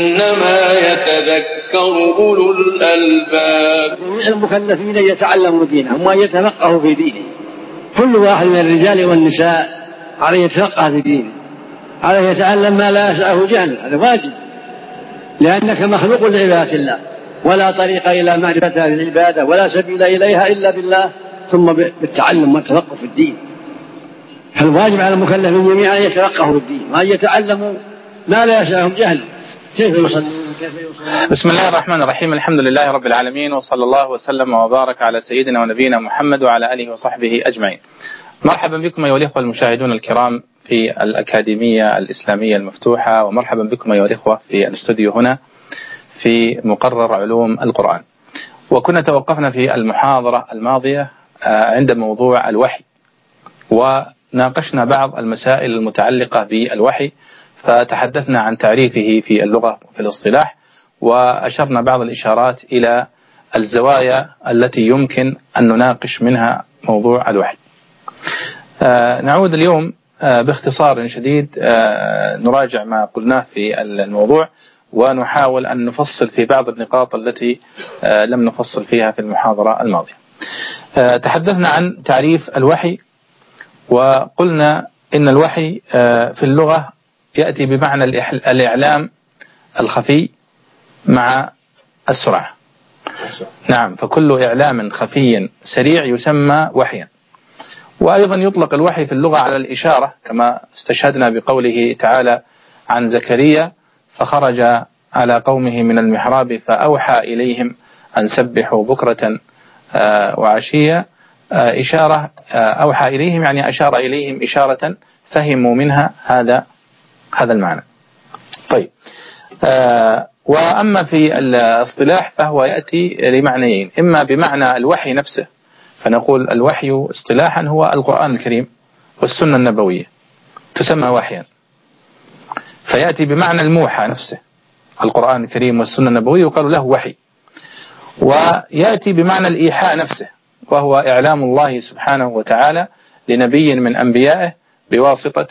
إنما يتذكر أولو الألباب. جميع المكلفين يتعلموا دينهم وأن يتفقهوا في دينه. كل واحد من الرجال والنساء عليه يتفقه في دينه. عليه يتعلم ما لا يسعه جهله هذا واجب. لأنك مخلوق لعبادة الله. ولا طريق إلى معرفة هذه العبادة ولا سبيل إليها إلا بالله. ثم بالتعلم والتفقه في الدين. فالواجب على المكلفين جميعا أن يتفقهوا في الدين؟ وأن يتعلموا ما لا يسعهم جهله بسم الله الرحمن الرحيم الحمد لله رب العالمين وصلى الله وسلم وبارك على سيدنا ونبينا محمد وعلى آله وصحبه أجمعين. مرحبا بكم أيها الإخوة المشاهدون الكرام في الأكاديمية الإسلامية المفتوحة ومرحبا بكم أيها الإخوة في الاستوديو هنا في مقرر علوم القرآن. وكنا توقفنا في المحاضرة الماضية عند موضوع الوحي وناقشنا بعض المسائل المتعلقة بالوحي فتحدثنا عن تعريفه في اللغة وفي الاصطلاح وأشرنا بعض الإشارات إلى الزوايا التي يمكن أن نناقش منها موضوع الوحي. آه نعود اليوم آه باختصار شديد آه نراجع ما قلناه في الموضوع ونحاول أن نفصل في بعض النقاط التي لم نفصل فيها في المحاضرة الماضية. تحدثنا عن تعريف الوحي وقلنا إن الوحي في اللغة يأتي بمعنى الإعلام الخفي مع السرعة. نعم فكل إعلام خفي سريع يسمى وحيا. وأيضا يطلق الوحي في اللغة على الإشارة كما استشهدنا بقوله تعالى عن زكريا فخرج على قومه من المحراب فأوحى إليهم أن سبحوا بكرة وعشية. إشارة أوحى إليهم يعني أشار إليهم إشارة فهموا منها هذا هذا المعنى. طيب. آه وأما في الاصطلاح فهو يأتي لمعنيين. إما بمعنى الوحي نفسه فنقول الوحي اصطلاحا هو القرآن الكريم والسنة النبوية تسمى وحيا. فيأتي بمعنى الموحى نفسه القرآن الكريم والسنة النبوية يقال له وحي. ويأتي بمعنى الإيحاء نفسه وهو إعلام الله سبحانه وتعالى لنبي من أنبيائه بواسطة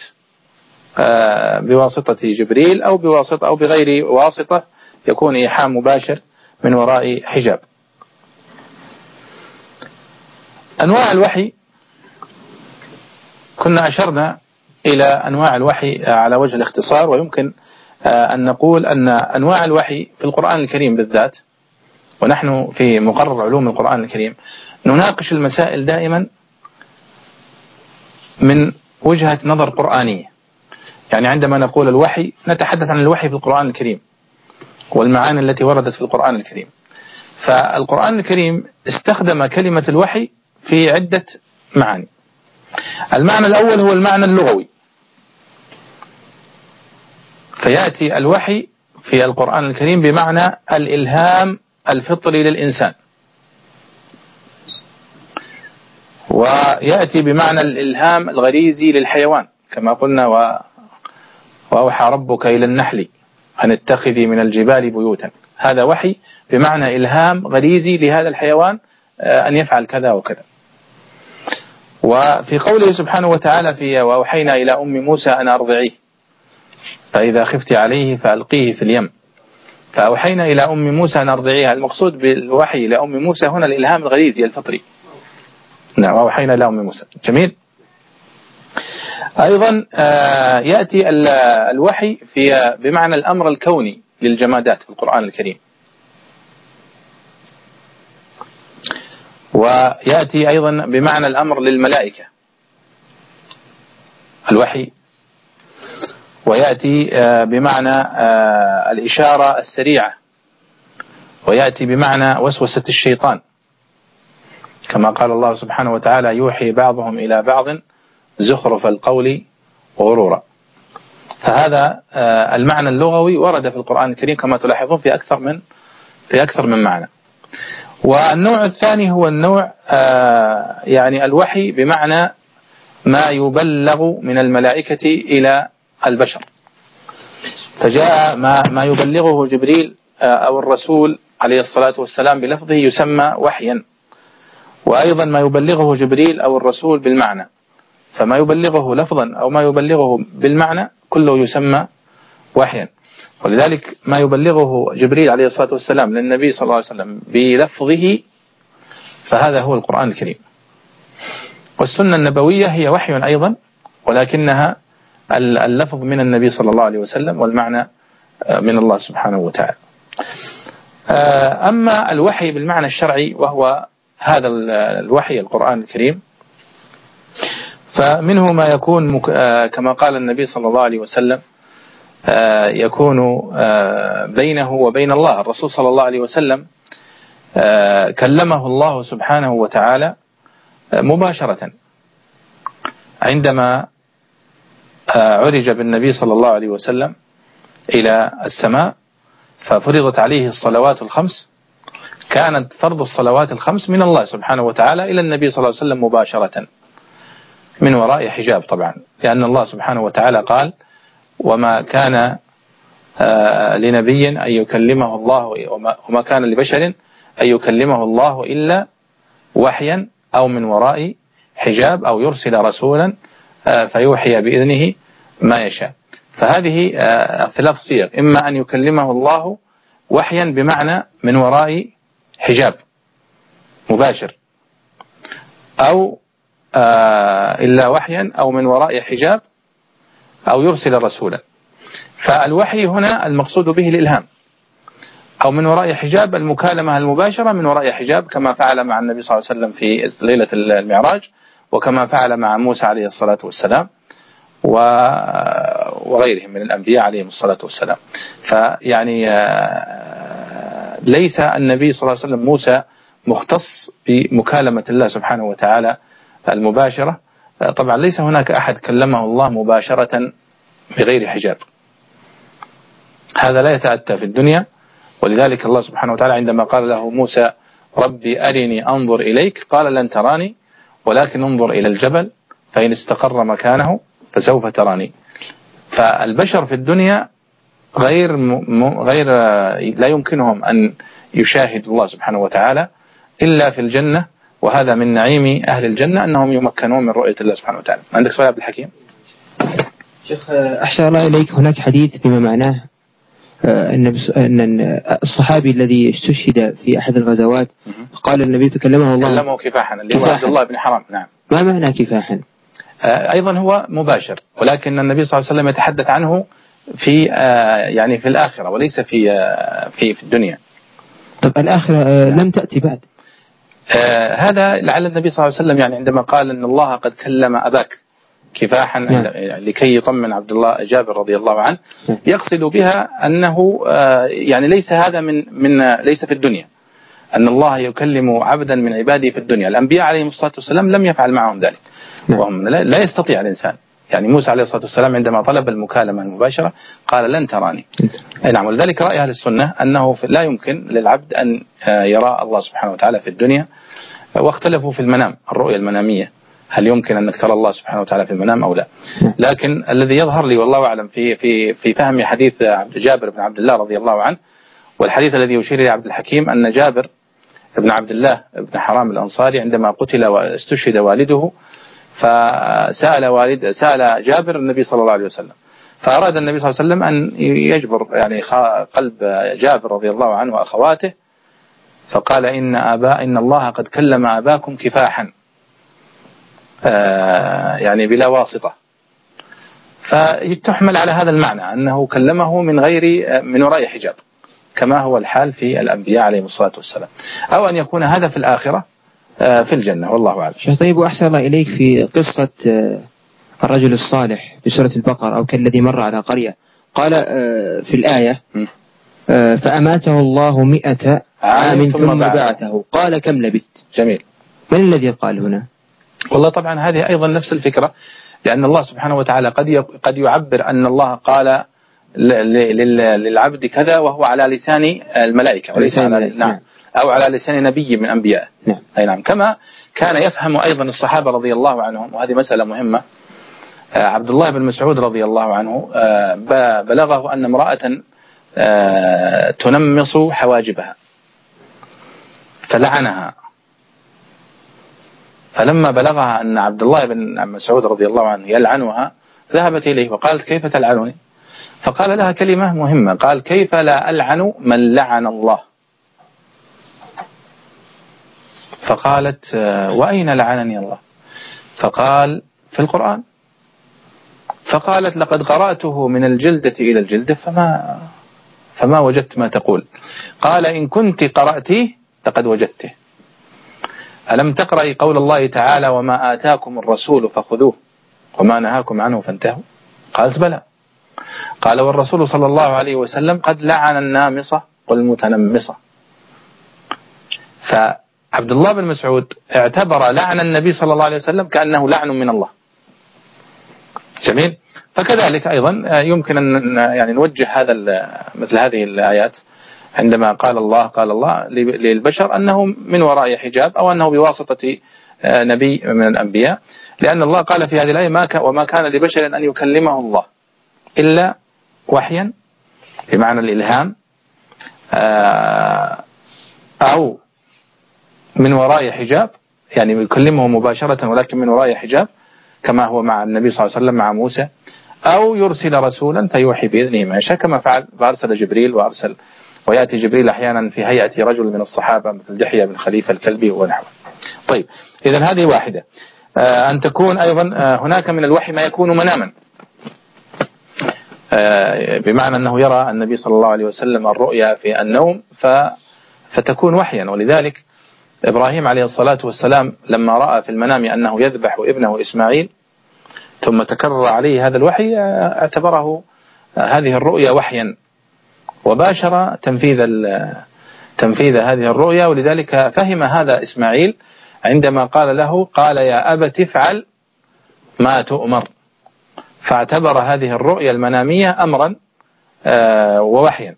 بواسطة جبريل أو بواسطة أو بغير واسطة يكون إيحاء مباشر من وراء حجاب. أنواع الوحي كنا أشرنا إلى أنواع الوحي على وجه الاختصار ويمكن أن نقول أن أنواع الوحي في القرآن الكريم بالذات ونحن في مقرر علوم القرآن الكريم نناقش المسائل دائما من وجهة نظر قرآنية يعني عندما نقول الوحي نتحدث عن الوحي في القرآن الكريم والمعاني التي وردت في القرآن الكريم. فالقرآن الكريم استخدم كلمة الوحي في عدة معاني. المعنى الأول هو المعنى اللغوي. فيأتي الوحي في القرآن الكريم بمعنى الإلهام الفطري للإنسان. ويأتي بمعنى الإلهام الغريزي للحيوان كما قلنا وأوحى ربك إلى النحل أن اتخذي من الجبال بيوتا. هذا وحي بمعنى إلهام غريزي لهذا الحيوان أن يفعل كذا وكذا. وفي قوله سبحانه وتعالى في وأوحينا إلى أم موسى أن أرضعيه. فإذا خفت عليه فألقيه في اليم. فأوحينا إلى أم موسى أن أرضعيها. المقصود بالوحي إلى أم موسى هنا الإلهام الغريزي الفطري. نعم وأوحينا إلى أم موسى. جميل. أيضا يأتي الوحي في بمعنى الأمر الكوني للجمادات في القرآن الكريم. ويأتي أيضا بمعنى الأمر للملائكة. الوحي. ويأتي بمعنى الإشارة السريعة. ويأتي بمعنى وسوسة الشيطان. كما قال الله سبحانه وتعالى يوحي بعضهم إلى بعض. زخرف القول غرورا. فهذا المعنى اللغوي ورد في القرآن الكريم كما تلاحظون في أكثر من في أكثر من معنى. والنوع الثاني هو النوع يعني الوحي بمعنى ما يبلغ من الملائكة إلى البشر. فجاء ما ما يبلغه جبريل أو الرسول عليه الصلاة والسلام بلفظه يسمى وحيا. وأيضا ما يبلغه جبريل أو الرسول بالمعنى. فما يبلغه لفظا أو ما يبلغه بالمعنى كله يسمى وحيا. ولذلك ما يبلغه جبريل عليه الصلاة والسلام للنبي صلى الله عليه وسلم بلفظه فهذا هو القرآن الكريم. والسنة النبوية هي وحي أيضا ولكنها اللفظ من النبي صلى الله عليه وسلم والمعنى آه، من الله سبحانه وتعالى. آه، أما الوحي بالمعنى الشرعي وهو هذا الوحي القرآن الكريم فمنه ما يكون آه، كما قال النبي صلى الله عليه وسلم يكون بينه وبين الله. الرسول صلى الله عليه وسلم كلمه الله سبحانه وتعالى مباشرة عندما عرج بالنبي صلى الله عليه وسلم إلى السماء ففرضت عليه الصلوات الخمس. كانت فرض الصلوات الخمس من الله سبحانه وتعالى إلى النبي صلى الله عليه وسلم مباشرة. من وراء حجاب طبعا لأن الله سبحانه وتعالى قال وما كان آه، لنبي أن يكلمه الله وما كان لبشر أن يكلمه الله إلا وحيا أو من وراء حجاب أو يرسل رسولا آه، فيوحي بإذنه ما يشاء. فهذه آه، ثلاث صيغ إما أن يكلمه الله وحيا بمعنى من وراء حجاب مباشر أو آه، إلا وحيا أو من وراء حجاب أو يرسل رسولا. فالوحي هنا المقصود به الإلهام. أو من وراء حجاب المكالمة المباشرة من وراء حجاب كما فعل مع النبي صلى الله عليه وسلم في ليلة المعراج وكما فعل مع موسى عليه الصلاة والسلام وغيرهم من الأنبياء عليهم الصلاة والسلام. فيعني آه، ليس النبي صلى الله عليه وسلم موسى مختص بمكالمة الله سبحانه وتعالى المباشرة آه، طبعا ليس هناك أحد كلمه الله مباشرة بغير حجاب هذا لا يتأتى في الدنيا ولذلك الله سبحانه وتعالى عندما قال له موسى ربي أرني أنظر إليك قال لن تراني ولكن انظر إلى الجبل فإن استقر مكانه فسوف تراني فالبشر في الدنيا غير. غير لا يمكنهم أن يشاهدوا الله سبحانه وتعالى إلا في الجنة وهذا من نعيم أهل الجنة أنهم يمكنون من رؤية الله سبحانه وتعالى. عندك سؤال عبد الحكيم؟ شيخ أحسن الله إليك. هناك حديث بما معناه آه، أن الصحابي الذي استشهد في أحد الغزوات قال النبي تكلمه الله. كلمه كفاحا اللي هو عبد الله بن حرام. نعم. ما معنى كفاحا؟ آه، أيضا هو مباشر ولكن النبي صلى الله عليه وسلم يتحدث عنه في آه، يعني في الآخرة وليس في في في الدنيا. طب الآخرة لم تأتي بعد. هذا لعل النبي صلى الله عليه وسلم يعني عندما قال إن الله قد كلم أباك كفاحا نعم. لكي يطمن عبد الله جابر رضي الله عنه نعم. يقصد بها أنه آه، يعني ليس هذا من من ليس في الدنيا أن الله يكلم عبدا من عباده في الدنيا الأنبياء عليهم الصلاة والسلام لم يفعل معهم ذلك نعم. وهم لا يستطيع الإنسان يعني موسى عليه الصلاة والسلام عندما طلب المكالمة المباشرة قال لن تراني أي نعم ولذلك رأي أهل السنة أنه لا يمكن للعبد أن آه، يرى الله سبحانه وتعالى في الدنيا واختلفوا في المنام الرؤية المنامية هل يمكن انك ترى الله سبحانه وتعالى في المنام أو لا؟ لكن الذي يظهر لي والله أعلم في في في فهم حديث جابر بن عبد الله رضي الله عنه والحديث الذي يشير إلى عبد الحكيم أن جابر بن عبد الله بن حرام الأنصاري عندما قتل واستشهد والده فسأل والد سأل جابر النبي صلى الله عليه وسلم. فأراد النبي صلى الله عليه وسلم أن يجبر يعني قلب جابر رضي الله عنه وأخواته فقال إن اباء إن الله قد كلم أباكم كفاحا. آه، يعني بلا واسطة. فتحمل على هذا المعنى أنه كلمه من غير من وراء حجاب كما هو الحال في الأنبياء عليهم الصلاة والسلام. أو أن يكون هذا في الآخرة في الجنة والله أعلم. شيخ طيب وأحسن الله إليك في قصة الرجل الصالح في سورة البقرة أو كالذي مر على قرية. قال في الآية فأماته الله مئة عام ثم بعثه. قال كم لبثت؟ جميل. من الذي قال هنا؟ والله طبعا هذه أيضا نفس الفكرة لأن الله سبحانه وتعالى قد قد يعبر أن الله قال للعبد كذا وهو على لسان الملائكة وليس على نعم. أو على لسان نبي من أنبياء. نعم. أي نعم. كما كان يفهم أيضا الصحابة رضي الله عنهم وهذه مسألة مهمة. آه، عبد الله بن مسعود رضي الله عنه آه، بلغه أن امرأة آه، تنمص حواجبها فلعنها. فلما بلغها أن عبد الله بن مسعود رضي الله عنه يلعنها ذهبت إليه وقالت كيف تلعنني؟ فقال لها كلمة مهمة قال كيف لا ألعن من لعن الله؟ فقالت وأين لعنني الله؟ فقال في القرآن. فقالت لقد قرأته من الجلدة إلى الجلدة فما فما وجدت ما تقول. قال إن كنت قرأتيه لقد وجدته. ألم تقرأي قول الله تعالى وما آتاكم الرسول فخذوه وما نهاكم عنه فانتهوا؟ قالت بلى. قال والرسول صلى الله عليه وسلم قد لعن النامصة والمتنمصة. فعبد الله بن مسعود اعتبر لعن النبي صلى الله عليه وسلم كأنه لعن من الله. جميل. فكذلك أيضا يمكن أن يعني نوجه هذا مثل هذه الآيات عندما قال الله قال الله للبشر أنه من وراء حجاب أو أنه بواسطة آه، نبي من الأنبياء لأن الله قال في هذه الآية ما وما كان لبشر أن يكلمه الله إلا وحيا بمعنى الإلهام آه، أو من وراء حجاب يعني يكلمه مباشرة ولكن من وراء حجاب كما هو مع النبي صلى الله عليه وسلم مع موسى أو يرسل رسولا فيوحي بإذنه ما يشاء كما فعل فأرسل جبريل وأرسل ويأتي جبريل أحيانا في هيئة رجل من الصحابة مثل دحية بن خليفة الكلبي ونحوه. طيب إذا هذه واحدة. آه، أن تكون أيضا آه، هناك من الوحي ما يكون مناما. آه، بمعنى أنه يرى النبي صلى الله عليه وسلم الرؤيا في النوم فتكون وحيا. ولذلك إبراهيم عليه الصلاة والسلام لما رأى في المنام أنه يذبح ابنه إسماعيل ثم تكرر عليه هذا الوحي اعتبره هذه الرؤيا وحيا وباشر تنفيذ تنفيذ هذه الرؤيا ولذلك فهم هذا إسماعيل عندما قال له قال يا أبت افعل ما تؤمر. فاعتبر هذه الرؤيا المنامية أمرا آه، ووحيا.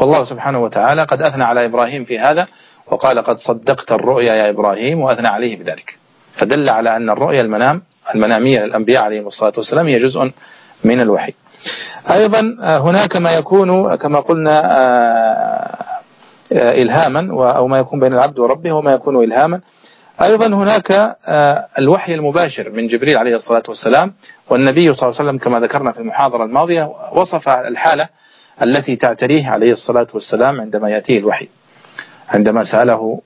والله سبحانه وتعالى قد أثنى على إبراهيم في هذا وقال قد صدقت الرؤيا يا إبراهيم وأثنى عليه بذلك. فدل على أن الرؤيا المنام المنامية للأنبياء عليهم الصلاة والسلام هي جزء من الوحي. أيضا آه، هناك ما يكون كما قلنا آه، آه، إلهاما أو ما يكون بين العبد وربه وما يكون إلهاما. أيضا هناك الوحي المباشر من جبريل عليه الصلاة والسلام والنبي صلى الله عليه وسلم كما ذكرنا في المحاضرة الماضية وصف الحالة التي تعتريه عليه الصلاة والسلام عندما يأتيه الوحي. عندما سأله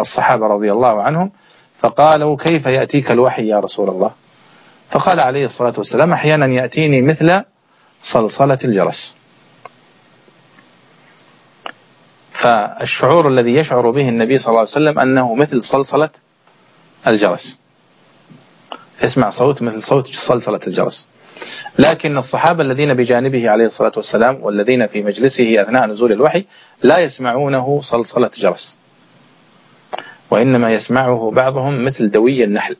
الصحابة رضي الله عنهم فقالوا كيف يأتيك الوحي يا رسول الله؟ فقال عليه الصلاة والسلام أحيانا يأتيني مثل صلصلة الجرس. فالشعور الذي يشعر به النبي صلى الله عليه وسلم أنه مثل صلصلة الجرس. يسمع صوت مثل صوت صلصلة الجرس. لكن الصحابة الذين بجانبه عليه الصلاة والسلام والذين في مجلسه أثناء نزول الوحي لا يسمعونه صلصلة جرس. وإنما يسمعه بعضهم مثل دوي النحل.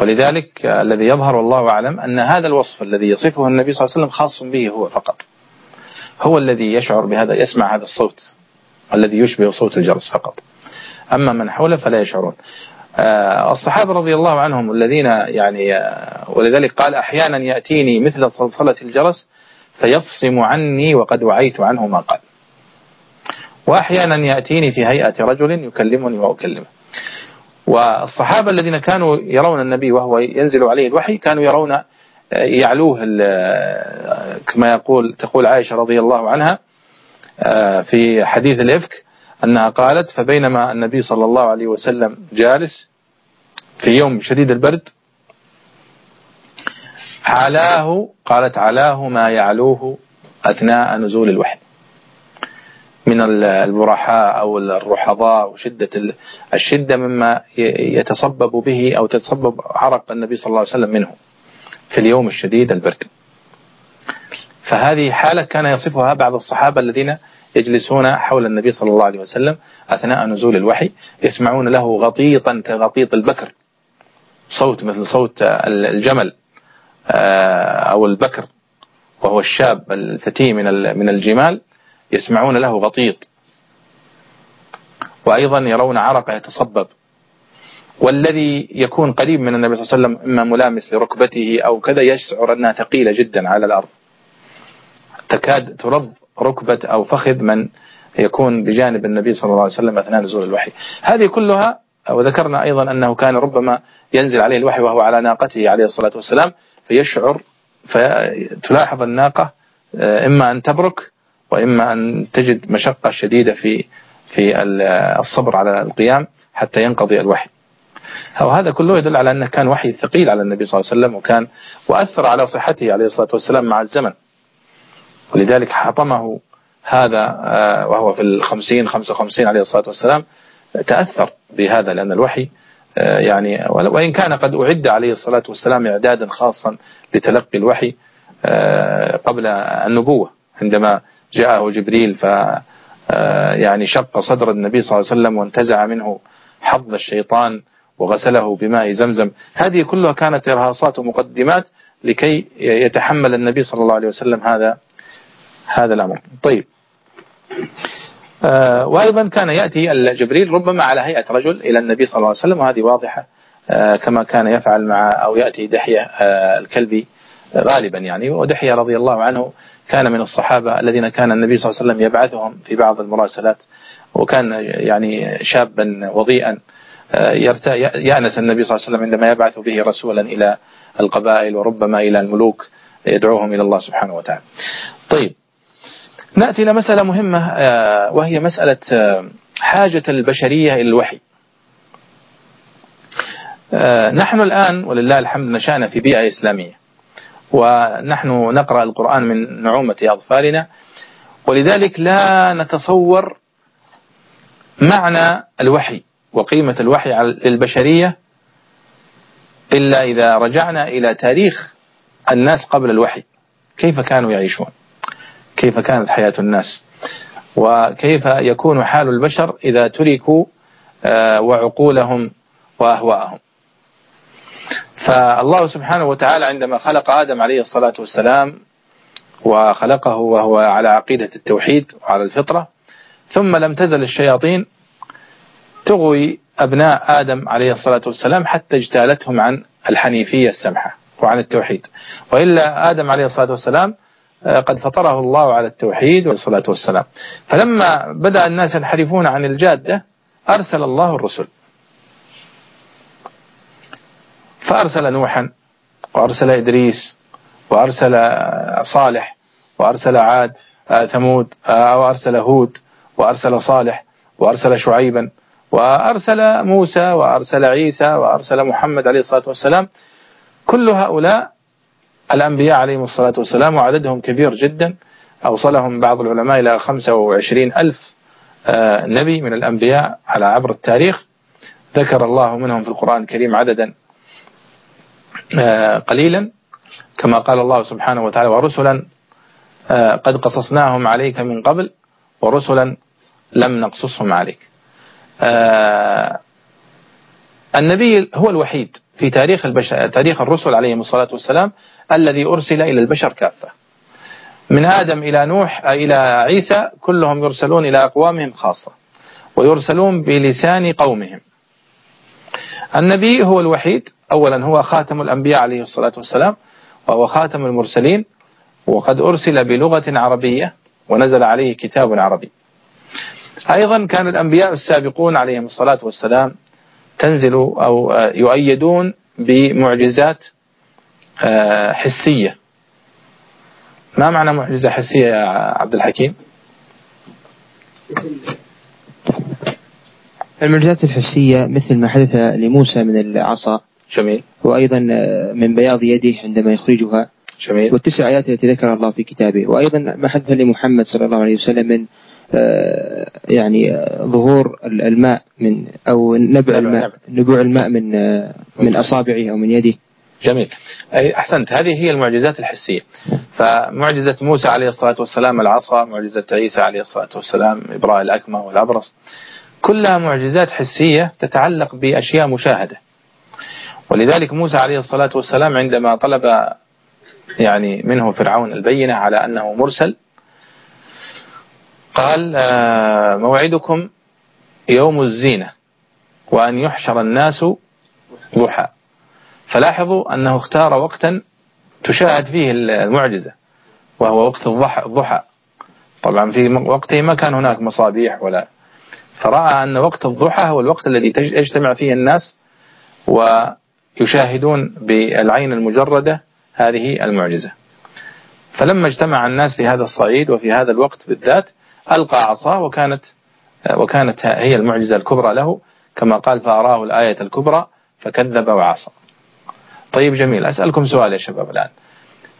ولذلك الذي يظهر والله أعلم أن هذا الوصف الذي يصفه النبي صلى الله عليه وسلم خاص به هو فقط. هو الذي يشعر بهذا يسمع هذا الصوت الذي يشبه صوت الجرس فقط. أما من حوله فلا يشعرون. الصحابة رضي الله عنهم الذين يعني آه، ولذلك قال أحيانا يأتيني مثل صلصلة الجرس فيفصم عني وقد وعيت عنه ما قال. وأحيانا يأتيني في هيئة رجل يكلمني وأكلمه. والصحابة الذين كانوا يرون النبي وهو ينزل عليه الوحي كانوا يرون آه، يعلوه كما يقول تقول عائشة رضي الله عنها في حديث الإفك أنها قالت فبينما النبي صلى الله عليه وسلم جالس في يوم شديد البرد علاه قالت علاه ما يعلوه أثناء نزول الوحي. من البرحاء أو الرحضاء وشدة الشدة مما يتصبب به أو تتصبب عرق النبي صلى الله عليه وسلم منه في اليوم الشديد البرد. فهذه حالة كان يصفها بعض الصحابة الذين يجلسون حول النبي صلى الله عليه وسلم أثناء نزول الوحي يسمعون له غطيطا كغطيط البكر. صوت مثل صوت الجمل آه، أو البكر وهو الشاب الفتي من من الجمال يسمعون له غطيط. وأيضا يرون عرقه يتصبب. والذي يكون قريب من النبي صلى الله عليه وسلم إما ملامس لركبته أو كذا يشعر أنها ثقيلة جدا على الأرض. تكاد ترض ركبة أو فخذ من يكون بجانب النبي صلى الله عليه وسلم أثناء نزول الوحي. هذه كلها وذكرنا أيضا أنه كان ربما ينزل عليه الوحي وهو على ناقته عليه الصلاة والسلام فيشعر فتلاحظ الناقة آه، إما أن تبرك وإما أن تجد مشقة شديدة في في الصبر على القيام حتى ينقضي الوحي. وهذا كله يدل على أنه كان وحي ثقيل على النبي صلى الله عليه وسلم وكان وأثر على صحته عليه الصلاة والسلام مع الزمن. ولذلك حطمه هذا آه، وهو في الخمسين خمسة وخمسين عليه الصلاة والسلام تأثر بهذا لأن الوحي آه، يعني وإن كان قد أعد عليه الصلاة والسلام إعدادا خاصا لتلقي الوحي آه، قبل النبوة عندما جاءه جبريل ف يعني شق صدر النبي صلى الله عليه وسلم وانتزع منه حظ الشيطان وغسله بماء زمزم. هذه كلها كانت إرهاصات ومقدمات لكي يتحمل النبي صلى الله عليه وسلم هذا هذا الأمر. طيب. آه وأيضا كان يأتي الجبريل ربما على هيئة رجل إلى النبي صلى الله عليه وسلم وهذه واضحة آه كما كان يفعل مع أو يأتي دحية آه الكلبي غالبا يعني. ودحية رضي الله عنه كان من الصحابة الذين كان النبي صلى الله عليه وسلم يبعثهم في بعض المراسلات وكان يعني شابا وضيئا يأنس النبي صلى الله عليه وسلم عندما يبعث به رسولا إلى القبائل وربما إلى الملوك يدعوهم إلى الله سبحانه وتعالى. طيب. نأتي إلى مسألة مهمة آه، وهي مسألة آه، حاجة البشرية إلى الوحي. نحن الآن ولله الحمد نشأنا في بيئة إسلامية ونحن نقرأ القرآن من نعومة أظفارنا ولذلك لا نتصور معنى الوحي وقيمة الوحي للبشرية إلا إذا رجعنا إلى تاريخ الناس قبل الوحي. كيف كانوا يعيشون؟ كيف كانت حياة الناس. وكيف يكون حال البشر إذا تركوا آه، وعقولهم وأهواءهم. فالله سبحانه وتعالى عندما خلق آدم عليه الصلاة والسلام وخلقه وهو على عقيدة التوحيد وعلى الفطرة ثم لم تزل الشياطين تغوي أبناء آدم عليه الصلاة والسلام حتى اجتالتهم عن الحنيفية السمحة وعن التوحيد. وإلا آدم عليه الصلاة والسلام قد فطره الله على التوحيد والصلاة والسلام. فلما بدأ الناس ينحرفون عن الجادة أرسل الله الرسل. فأرسل نوحا وأرسل إدريس وأرسل صالح وأرسل عاد آه، ثمود آه، وأرسل هود وأرسل صالح وأرسل شعيبا وأرسل موسى وأرسل عيسى وأرسل محمد عليه الصلاة والسلام. كل هؤلاء الأنبياء عليهم الصلاة والسلام وعددهم كبير جدا. أوصلهم بعض العلماء إلى 25 ألف آه، نبي من الأنبياء على عبر التاريخ. ذكر الله منهم في القرآن الكريم عددا آه، قليلا. كما قال الله سبحانه وتعالى ورسلا آه، قد قصصناهم عليك من قبل ورسلا لم نقصصهم عليك. النبي هو الوحيد في تاريخ البشر تاريخ الرسل عليهم الصلاة والسلام الذي أرسل إلى البشر كافة. من آدم إلى نوح إلى عيسى كلهم يرسلون إلى أقوامهم خاصة ويرسلون بلسان قومهم. النبي هو الوحيد أولا هو خاتم الأنبياء عليه الصلاة والسلام وهو خاتم المرسلين وقد أرسل بلغة عربية ونزل عليه كتاب عربي. أيضا كان الأنبياء السابقون عليهم الصلاة والسلام تنزل أو يؤيدون بمعجزات آه، حسية. ما معنى معجزة حسية يا عبد الحكيم؟ المعجزات الحسية مثل ما حدث لموسى من العصا. جميل. وأيضا آه، من بياض يده عندما يخرجها. جميل. والتسع آيات التي ذكرها الله في كتابه. وأيضا ما حدث لمحمد صلى الله عليه وسلم من آه، يعني آه، ظهور الماء من أو نبع الماء نبوع الماء من آه، من أصابعه أو من يده. جميل. أي أحسنت. هذه هي المعجزات الحسية. فمعجزة موسى عليه الصلاة والسلام العصا معجزة عيسى عليه الصلاة والسلام إبراء الأكمة والأبرص. كلها معجزات حسية تتعلق بأشياء مشاهدة. ولذلك موسى عليه الصلاة والسلام عندما طلب يعني منه فرعون البينة على أنه مرسل قال آه، موعدكم يوم الزينة وأن يحشر الناس ضحى. فلاحظوا أنه اختار وقتا تشاهد فيه المعجزة وهو وقت الضحى طبعا في وقته ما كان هناك مصابيح ولا. فرأى أن وقت الضحى هو الوقت الذي يجتمع فيه الناس ويشاهدون بالعين المجردة هذه المعجزة. فلما اجتمع الناس في هذا الصعيد وفي هذا الوقت بالذات ألقى عصاه وكانت وكانت هي المعجزة الكبرى له كما قال فأراه الآية الكبرى فكذب وعصى. طيب جميل. أسألكم سؤال يا شباب الآن.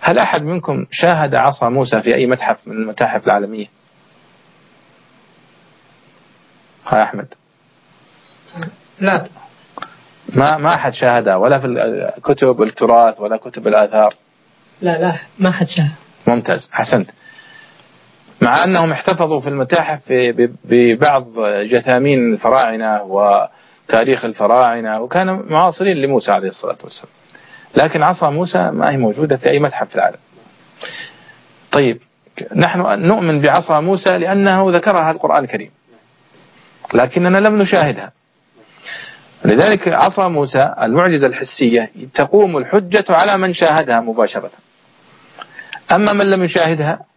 هل أحد منكم شاهد عصا موسى في أي متحف من المتاحف العالمية؟ ها أحمد. لا. ما ما أحد شاهدها ولا في الكتب التراث ولا كتب الآثار؟ لا لا ما حد شاهد. ممتاز. حسنت. مع أنهم احتفظوا في المتاحف ببعض جثامين الفراعنة وتاريخ الفراعنة وكانوا معاصرين لموسى عليه الصلاة والسلام. لكن عصا موسى ما هي موجودة في أي متحف في العالم. طيب نحن نؤمن بعصا موسى لأنه ذكرها القرآن الكريم. لكننا لم نشاهدها. لذلك عصا موسى المعجزة الحسية تقوم الحجة على من شاهدها مباشرة. أما من لم يشاهدها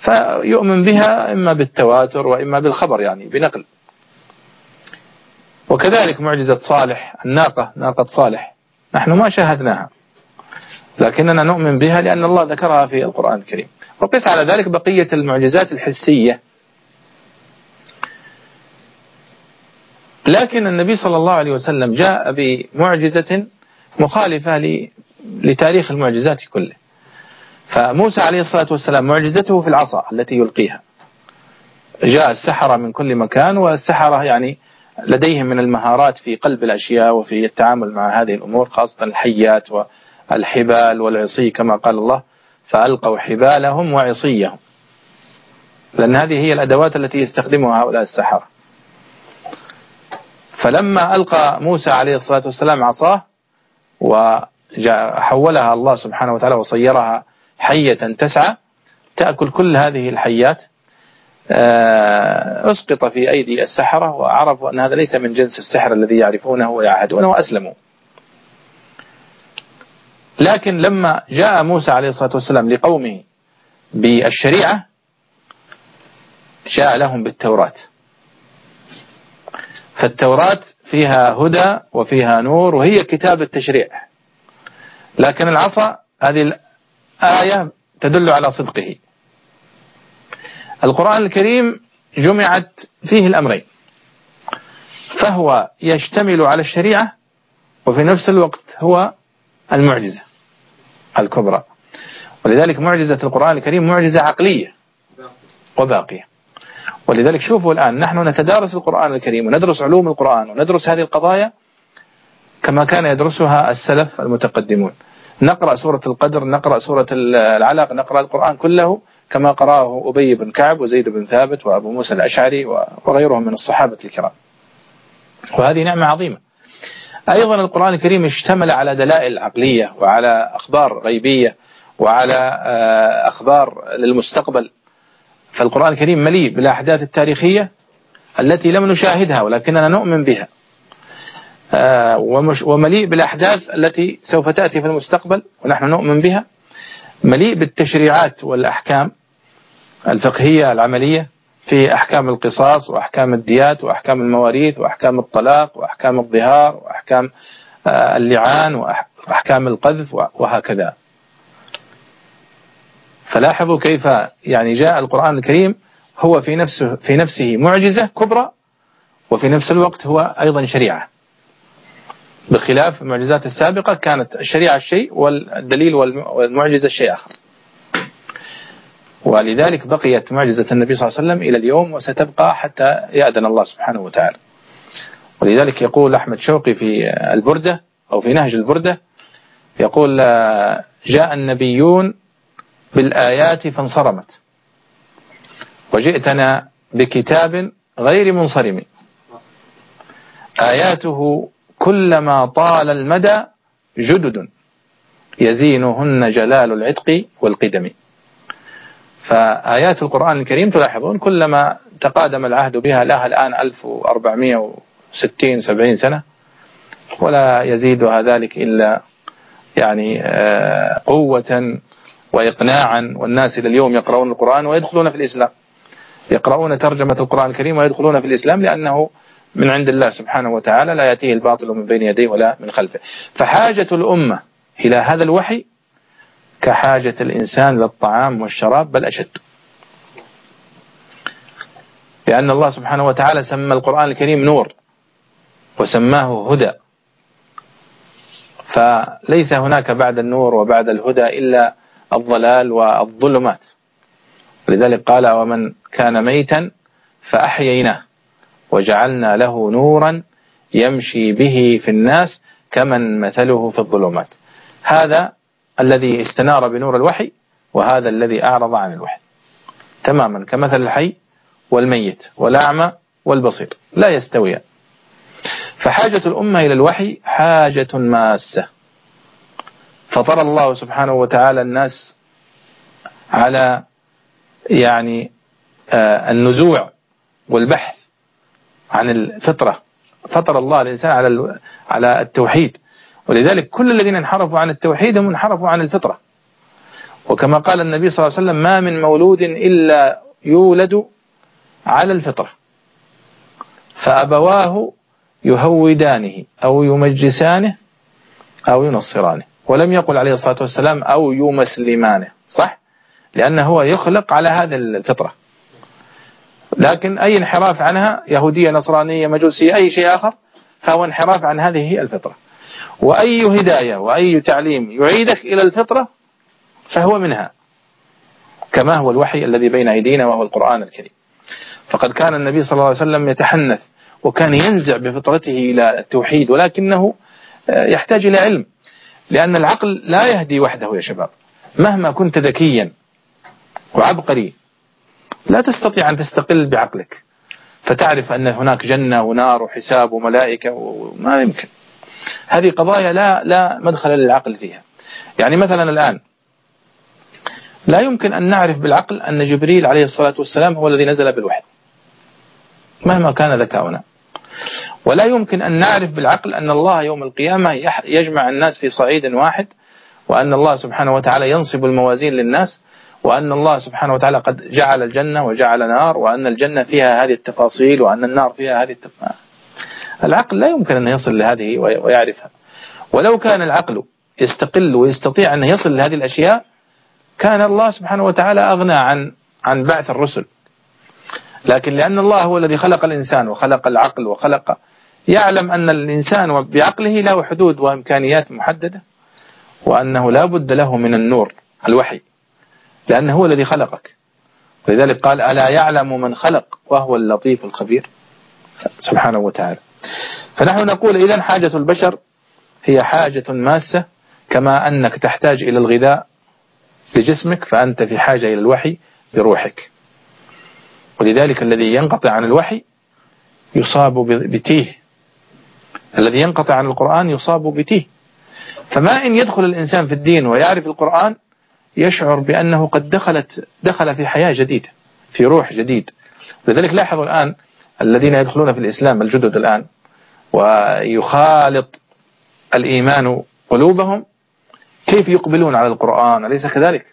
فيؤمن بها إما بالتواتر وإما بالخبر يعني بنقل. وكذلك معجزة صالح الناقة ناقة صالح. نحن ما شاهدناها لكننا نؤمن بها لأن الله ذكرها في القرآن الكريم. وقس على ذلك بقية المعجزات الحسية. لكن النبي صلى الله عليه وسلم جاء بمعجزة مخالفة لتاريخ المعجزات كله. فموسى عليه الصلاة والسلام معجزته في العصا التي يلقيها. جاء السحرة من كل مكان والسحرة يعني لديهم من المهارات في قلب الأشياء وفي التعامل مع هذه الأمور خاصة الحيات والحبال والعصي كما قال الله. فألقوا حبالهم وعصيهم. لأن هذه هي الأدوات التي يستخدمها هؤلاء السحرة. فلما ألقى موسى عليه الصلاة والسلام عصاه وحولها الله سبحانه وتعالى وصيرها حية تسعى تأكل كل هذه الحيات آه، أسقط في أيدي السحرة وعرفوا أن هذا ليس من جنس السحر الذي يعرفونه ويعهدونه وأسلموا. لكن لما جاء موسى عليه الصلاة والسلام لقومه بالشريعة جاء لهم بالتوراة. فالتوراة فيها هدى وفيها نور وهي كتاب التشريع. لكن العصا هذه الآية تدل على صدقه. القرآن الكريم جمعت فيه الأمرين. فهو يشتمل على الشريعة وفي نفس الوقت هو المعجزة الكبرى. ولذلك معجزة القرآن الكريم معجزة عقلية وباقية. ولذلك شوفوا الآن نحن نتدارس القرآن الكريم وندرس علوم القرآن وندرس هذه القضايا كما كان يدرسها السلف المتقدمون. نقرأ سورة القدر نقرأ سورة العلق نقرأ القرآن كله كما قرأه أبي بن كعب وزيد بن ثابت وأبو موسى الأشعري وغيرهم من الصحابة الكرام. وهذه نعمة عظيمة. أيضا القرآن الكريم اشتمل على دلائل عقلية وعلى أخبار غيبية وعلى آه، أخبار للمستقبل. فالقرآن الكريم مليء بالأحداث التاريخية التي لم نشاهدها ولكننا نؤمن بها. ومليء بالأحداث التي سوف تأتي في المستقبل ونحن نؤمن بها. مليء بالتشريعات والأحكام الفقهية العملية في أحكام القصاص وأحكام الديات وأحكام المواريث وأحكام الطلاق وأحكام الظهار وأحكام آه، اللعان وأحكام القذف وهكذا. فلاحظوا كيف يعني جاء القرآن الكريم هو في نفسه في نفسه معجزة كبرى وفي نفس الوقت هو أيضا شريعة. بخلاف المعجزات السابقة كانت الشريعة الشيء والدليل والمعجزة الشيء آخر. ولذلك بقيت معجزة النبي صلى الله عليه وسلم إلى اليوم وستبقى حتى يأذن الله سبحانه وتعالى. ولذلك يقول أحمد شوقي في البردة أو في نهج البردة يقول جاء النبيون بالآيات فانصرمت. وجئتنا بكتاب غير منصرم. آياته كلما طال المدى جدد. يزينهن جلال العتق والقدم. فآيات القرآن الكريم تلاحظون كلما تقادم العهد بها لها الآن 1460 70 سنة ولا يزيدها ذلك إلا يعني آه، قوة وإقناعا والناس إلى اليوم يقرؤون القرآن ويدخلون في الإسلام. يقرؤون ترجمة القرآن الكريم ويدخلون في الإسلام لأنه من عند الله سبحانه وتعالى لا يأتيه الباطل من بين يديه ولا من خلفه. فحاجة الأمة إلى هذا الوحي كحاجة الإنسان للطعام والشراب بل أشد. لأن الله سبحانه وتعالى سمى القرآن الكريم نور وسماه هدى. فليس هناك بعد النور وبعد الهدى إلا الضلال والظلمات. لذلك قال ومن كان ميتا فأحييناه. وجعلنا له نورا يمشي به في الناس كمن مثله في الظلمات. هذا الذي استنار بنور الوحي وهذا الذي أعرض عن الوحي. تماما كمثل الحي والميت والأعمى والبصير لا يستويان فحاجة الأمة إلى الوحي حاجة ماسة. فطر الله سبحانه وتعالى الناس على يعني آه النزوع والبحث عن الفطرة. فطر الله الإنسان على على التوحيد. ولذلك كل الذين انحرفوا عن التوحيد هم انحرفوا عن الفطرة. وكما قال النبي صلى الله عليه وسلم ما من مولود إلا يولد على الفطرة. فأبواه يهودانه أو يمجسانه أو ينصرانه. ولم يقل عليه الصلاة والسلام أو يمسلمانه. صح؟ لأنه هو يخلق على هذه الفطرة. لكن أي انحراف عنها يهودية نصرانية مجوسية أي شيء آخر فهو انحراف عن هذه الفطرة. وأي هداية وأي تعليم يعيدك إلى الفطرة فهو منها كما هو الوحي الذي بين أيدينا وهو القرآن الكريم. فقد كان النبي صلى الله عليه وسلم يتحنث وكان ينزع بفطرته إلى التوحيد ولكنه آه، يحتاج إلى علم لأن العقل لا يهدي وحده يا شباب. مهما كنت ذكيا وعبقري لا تستطيع أن تستقل بعقلك. فتعرف أن هناك جنة ونار وحساب وملائكة وما يمكن. هذه قضايا لا لا مدخل للعقل فيها. يعني مثلا الآن لا يمكن أن نعرف بالعقل أن جبريل عليه الصلاة والسلام هو الذي نزل بالوحي. مهما كان ذكاؤنا. ولا يمكن أن نعرف بالعقل أن الله يوم القيامة يجمع الناس في صعيد واحد وأن الله سبحانه وتعالى ينصب الموازين للناس وأن الله سبحانه وتعالى قد جعل الجنة وجعل نار وأن الجنة فيها هذه التفاصيل وأن النار فيها هذه التفاصيل العقل لا يمكن أن يصل لهذه ويعرفها. ولو كان العقل يستقل ويستطيع أن يصل لهذه الأشياء كان الله سبحانه وتعالى أغنى عن عن بعث الرسل. لكن لأن الله هو الذي خلق الإنسان وخلق العقل وخلق يعلم أن الإنسان بعقله له حدود وإمكانيات محددة وأنه لا بد له من النور الوحي. لأنه هو الذي خلقك. ولذلك قال ألا يعلم من خلق؟ وهو اللطيف الخبير. سبحانه وتعالى. فنحن نقول إذا حاجة البشر هي حاجة ماسة كما أنك تحتاج إلى الغذاء لجسمك فأنت في حاجة إلى الوحي لروحك. ولذلك الذي ينقطع عن الوحي يصاب بتيه. الذي ينقطع عن القرآن يصاب بتيه. فما إن يدخل الإنسان في الدين ويعرف القرآن يشعر بأنه قد دخلت دخل في حياة جديدة في روح جديد. لذلك لاحظوا الآن الذين يدخلون في الإسلام الجدد الآن ويخالط الإيمان قلوبهم. كيف يقبلون على القرآن؟ أليس كذلك؟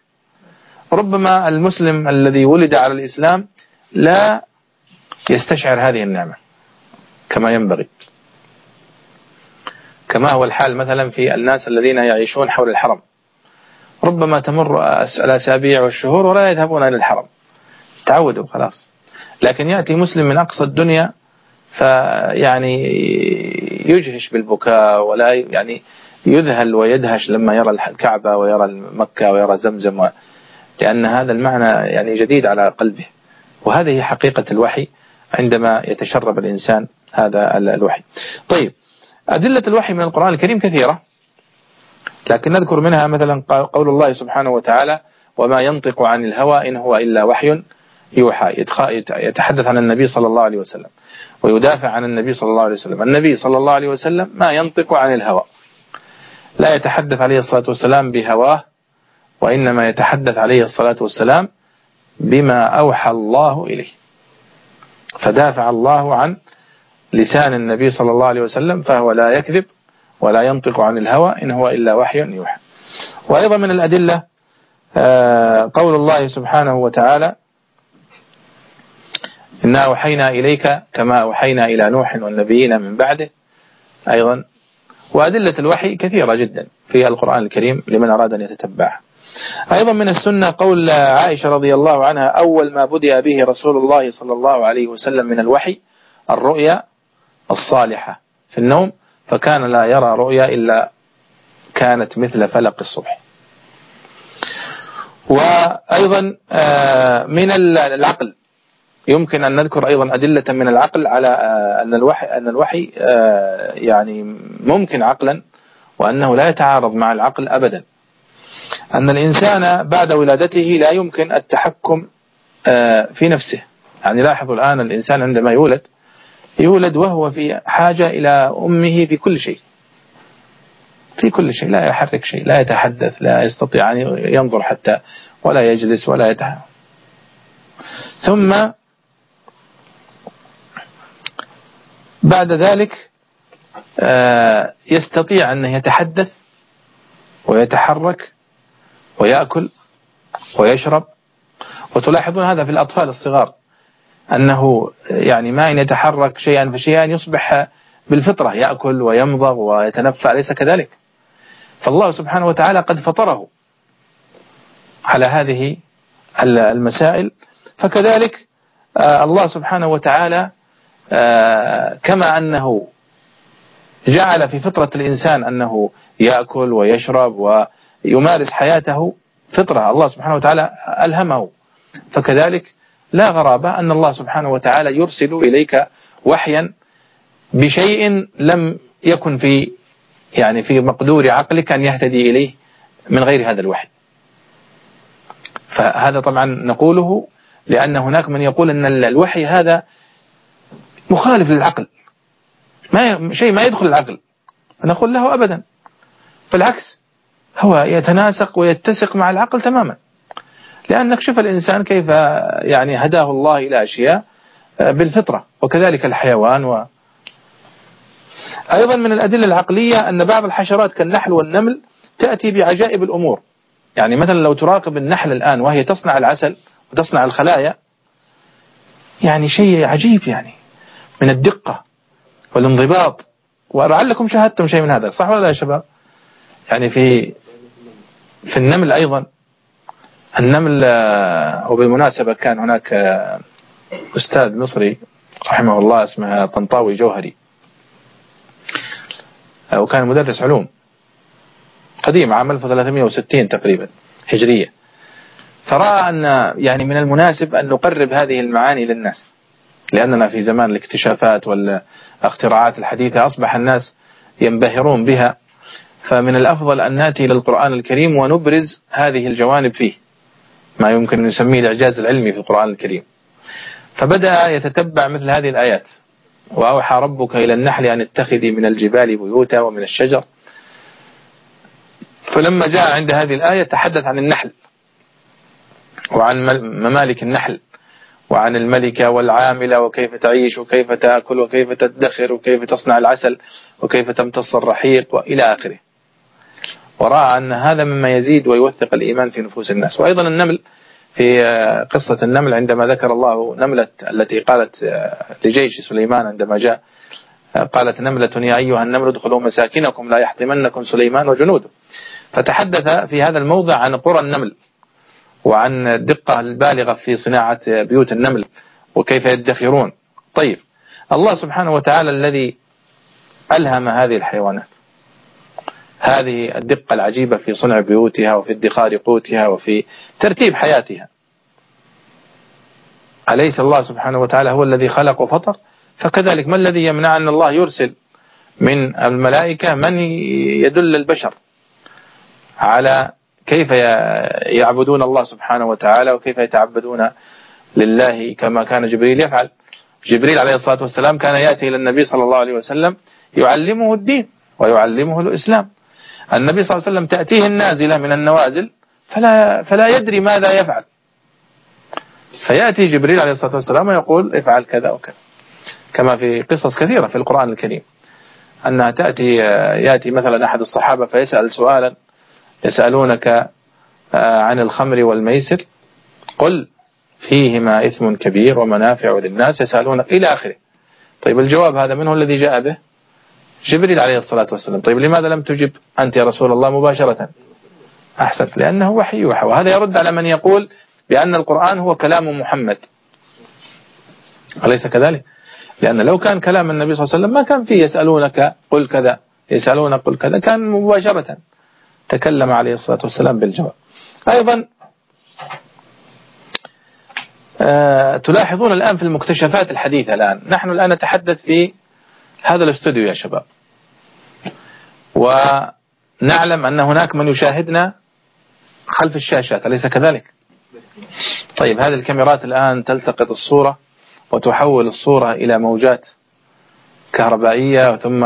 ربما المسلم الذي ولد على الإسلام لا يستشعر هذه النعمة كما ينبغي. كما هو الحال مثلا في الناس الذين يعيشون حول الحرم. ربما تمر الأسابيع والشهور ولا يذهبون إلى الحرم. تعودوا خلاص. لكن يأتي مسلم من أقصى الدنيا فيعني يجهش بالبكاء ولا يعني يذهل ويدهش لما يرى الكعبة ويرى مكة ويرى زمزم لأن هذا المعنى يعني جديد على قلبه. وهذه حقيقة الوحي عندما يتشرب الإنسان هذا الوحي. طيب أدلة الوحي من القرآن الكريم كثيرة. لكن نذكر منها مثلا قول الله سبحانه وتعالى وما ينطق عن الهوى إن هو إلا وحي يوحى يتحدث عن النبي صلى الله عليه وسلم ويدافع عن النبي صلى الله عليه وسلم. النبي صلى الله عليه وسلم ما ينطق عن الهوى. لا يتحدث عليه الصلاة والسلام بهواه وإنما يتحدث عليه الصلاة والسلام بما أوحى الله إليه. فدافع الله عن لسان النبي صلى الله عليه وسلم فهو لا يكذب ولا ينطق عن الهوى إن هو إلا وحي يوحى. وأيضا من الأدلة آه، قول الله سبحانه وتعالى إنا أوحينا إليك كما أوحينا إلى نوح والنبيين من بعده. أيضا وأدلة الوحي كثيرة جدا في القرآن الكريم لمن أراد أن يتتبعها أيضا من السنة قول عائشة رضي الله عنها أول ما بدأ به رسول الله صلى الله عليه وسلم من الوحي الرؤيا الصالحة في النوم فكان لا يرى رؤيا إلا كانت مثل فلق الصبح. وأيضا آه، من العقل. يمكن أن نذكر أيضا أدلة من العقل على آه، أن الوحي أن الوحي آه، يعني ممكن عقلا وأنه لا يتعارض مع العقل أبدا. أن الإنسان بعد ولادته لا يمكن التحكم في نفسه. يعني لاحظوا الآن الإنسان عندما يولد يولد وهو في حاجة إلى أمه في كل شيء. في كل شيء لا يحرك شيء لا يتحدث لا يستطيع أن ينظر حتى ولا يجلس ولا يتحرك ثم بعد ذلك آه، يستطيع أن يتحدث ويتحرك ويأكل ويشرب. وتلاحظون هذا في الأطفال الصغار. أنه يعني ما إن يتحرك شيئا فشيئا يصبح بالفطرة يأكل ويمضغ ويتنفع أليس كذلك. فالله سبحانه وتعالى قد فطره على هذه المسائل. فكذلك آه، الله سبحانه وتعالى آه، كما أنه جعل في فطرة الإنسان أنه يأكل ويشرب ويمارس حياته فطرة الله سبحانه وتعالى ألهمه. فكذلك لا غرابة أن الله سبحانه وتعالى يرسل إليك وحيا بشيء لم يكن في يعني في مقدور عقلك أن يهتدي إليه من غير هذا الوحي. فهذا طبعا نقوله لأن هناك من يقول أن الوحي هذا مخالف للعقل. ما شيء ما يدخل العقل. نقول له أبدا. بالعكس هو يتناسق ويتسق مع العقل تماما. لأنك شوف الإنسان كيف يعني هداه الله إلى أشياء بالفطرة وكذلك الحيوان و أيضا من الأدلة العقلية أن بعض الحشرات كالنحل والنمل تأتي بعجائب الأمور. يعني مثلا لو تراقب النحل الآن وهي تصنع العسل وتصنع الخلايا يعني شيء عجيب يعني من الدقة والانضباط. ولعلكم شاهدتم شيء من هذا صح ولا لا يا شباب؟ يعني في في النمل أيضا النمل وبالمناسبة كان هناك أستاذ مصري رحمه الله اسمه طنطاوي جوهري. وكان مدرس علوم. قديم عام 1360 تقريبا هجرية. فرأى أن يعني من المناسب أن نقرب هذه المعاني للناس لأننا في زمان الاكتشافات والاختراعات الحديثة أصبح الناس ينبهرون بها. فمن الأفضل أن نأتي إلى القرآن الكريم ونبرز هذه الجوانب فيه. ما يمكن أن نسميه الإعجاز العلمي في القرآن الكريم. فبدأ يتتبع مثل هذه الآيات. وأوحى ربك إلى النحل أن اتخذي من الجبال بيوتا ومن الشجر. فلما جاء عند هذه الآية تحدث عن النحل. وعن ممالك النحل. وعن الملكة والعاملة وكيف تعيش وكيف تأكل وكيف تدخر وكيف تصنع العسل وكيف تمتص الرحيق وإلى آخره. ورأى أن هذا مما يزيد ويوثق الإيمان في نفوس الناس. وأيضا النمل في قصة النمل عندما ذكر الله نملة التي قالت لجيش سليمان عندما جاء قالت نملة يا أيها النمل ادخلوا مساكنكم لا يحطمنكم سليمان وجنوده. فتحدث في هذا الموضع عن قرى النمل وعن الدقة البالغة في صناعة بيوت النمل وكيف يدخرون. طيب الله سبحانه وتعالى الذي ألهم هذه الحيوانات. هذه الدقة العجيبة في صنع بيوتها وفي ادخار قوتها وفي ترتيب حياتها. أليس الله سبحانه وتعالى هو الذي خلق وفطر فكذلك ما الذي يمنع أن الله يرسل من الملائكة من يدل البشر على كيف يعبدون الله سبحانه وتعالى وكيف يتعبدون لله كما كان جبريل يفعل؟ جبريل عليه الصلاة والسلام كان يأتي إلى النبي صلى الله عليه وسلم يعلمه الدين ويعلمه الإسلام. النبي صلى الله عليه وسلم تأتيه النازلة من النوازل فلا, فلا يدري ماذا يفعل. فيأتي جبريل عليه الصلاة والسلام ويقول افعل كذا وكذا. كما في قصص كثيرة في القرآن الكريم. أنها تأتي يأتي مثلا أحد الصحابة فيسأل سؤالا يسألونك آه، عن الخمر والميسر. قل فيهما إثم كبير ومنافع للناس يسألونك إلى آخره. طيب الجواب هذا من هو الذي جاء به؟ جبريل عليه الصلاة والسلام. طيب لماذا لم تجب أنت يا رسول الله مباشرة؟ أحسنت لأنه وحي يوحى وهذا يرد على من يقول بأن القرآن هو كلام محمد. أليس كذلك؟ لأن لو كان كلام النبي صلى الله عليه وسلم ما كان فيه يسألونك قل كذا يسألونك قل كذا كان مباشرة. تكلم عليه الصلاة والسلام بالجواب. أيضا آه، تلاحظون الآن في المكتشفات الحديثة الآن. نحن الآن نتحدث في هذا الاستوديو يا شباب. ونعلم أن هناك من يشاهدنا خلف الشاشات أليس كذلك؟ طيب هذه الكاميرات الآن تلتقط الصورة وتحول الصورة إلى موجات كهربائية ثم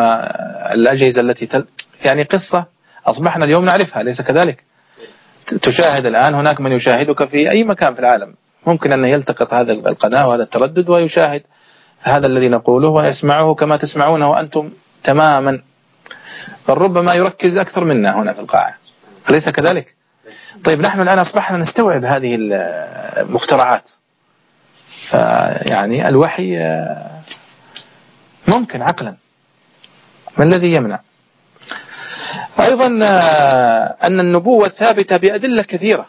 الأجهزة التي تل... يعني قصة أصبحنا اليوم نعرفها أليس كذلك؟ تشاهد الآن هناك من يشاهدك في أي مكان في العالم. ممكن أن يلتقط هذا القناة وهذا التردد ويشاهد هذا الذي نقوله ويسمعه كما تسمعونه أنتم تماما. بل ربما يركز أكثر منا هنا في القاعة. أليس كذلك؟ طيب نحن الآن أصبحنا نستوعب هذه المخترعات. فيعني الوحي ممكن عقلا. ما الذي يمنع؟ أيضا أن النبوة ثابتة بأدلة كثيرة.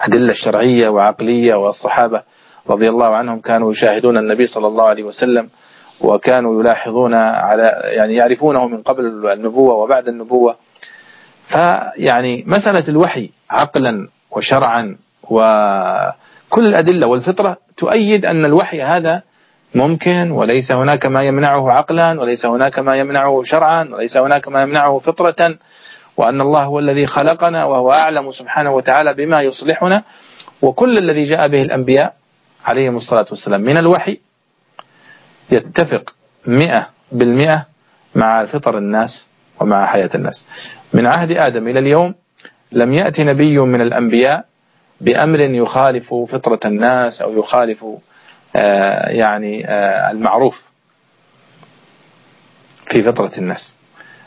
أدلة شرعية وعقلية والصحابة. رضي الله عنهم كانوا يشاهدون النبي صلى الله عليه وسلم وكانوا يلاحظون على يعني يعرفونه من قبل النبوة وبعد النبوة. فيعني مسألة الوحي عقلا وشرعا وكل الأدلة والفطرة تؤيد أن الوحي هذا ممكن وليس هناك ما يمنعه عقلا وليس هناك ما يمنعه شرعا وليس هناك ما يمنعه فطرة وأن الله هو الذي خلقنا وهو أعلم سبحانه وتعالى بما يصلحنا وكل الذي جاء به الأنبياء عليهم الصلاة والسلام. من الوحي يتفق مئة بالمئة مع فطر الناس ومع حياة الناس. من عهد آدم إلى اليوم لم يأتي نبي من الأنبياء بأمر يخالف فطرة الناس أو يخالف آه، يعني آه، المعروف في فطرة الناس.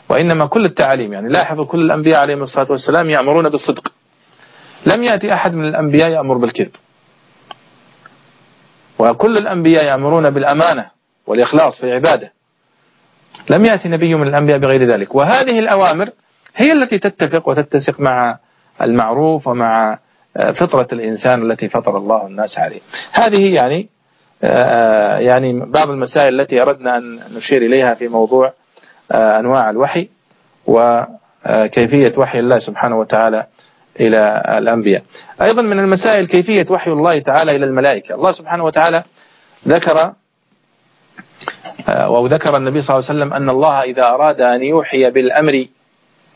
وإنما كل التعاليم يعني لاحظوا كل الأنبياء عليهم الصلاة والسلام يأمرون بالصدق. لم يأتي أحد من الأنبياء يأمر بالكذب. وكل الأنبياء يأمرون بالأمانة والإخلاص في العبادة. لم يأتي نبي من الأنبياء بغير ذلك. وهذه الأوامر هي التي تتفق وتتسق مع المعروف ومع آه، فطرة الإنسان التي فطر الله الناس عليه. هذه يعني آه، يعني بعض المسائل التي أردنا أن نشير إليها في موضوع آه، أنواع الوحي وكيفية وحي الله سبحانه وتعالى إلى الأنبياء. أيضا من المسائل كيفية وحي الله تعالى إلى الملائكة. الله سبحانه وتعالى ذكر أو ذكر النبي صلى الله عليه وسلم أن الله إذا أراد أن يوحي بالأمر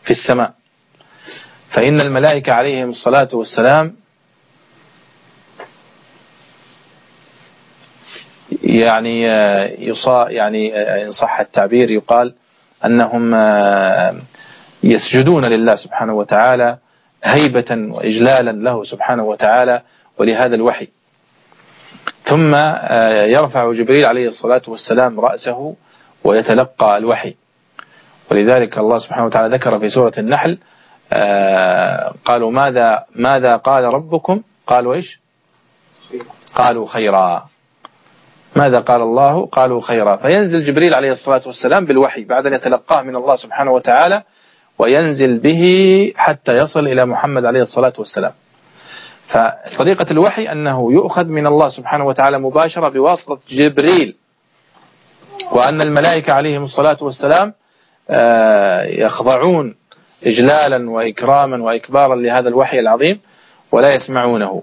في السماء فإن الملائكة عليهم الصلاة والسلام يعني يصا يعني إن صح التعبير يقال أنهم يسجدون لله سبحانه وتعالى هيبة وإجلالا له سبحانه وتعالى ولهذا الوحي. ثم يرفع جبريل عليه الصلاة والسلام رأسه ويتلقى الوحي. ولذلك الله سبحانه وتعالى ذكر في سورة النحل قالوا ماذا ماذا قال ربكم؟ قالوا إيش؟ قالوا خيرا. ماذا قال الله؟ قالوا خيرا. فينزل جبريل عليه الصلاة والسلام بالوحي بعد أن يتلقاه من الله سبحانه وتعالى وينزل به حتى يصل إلى محمد عليه الصلاة والسلام. فطريقة الوحي أنه يؤخذ من الله سبحانه وتعالى مباشرة بواسطة جبريل وأن الملائكة عليهم الصلاة والسلام آه، يخضعون إجلالا وإكراما وإكبارا لهذا الوحي العظيم ولا يسمعونه.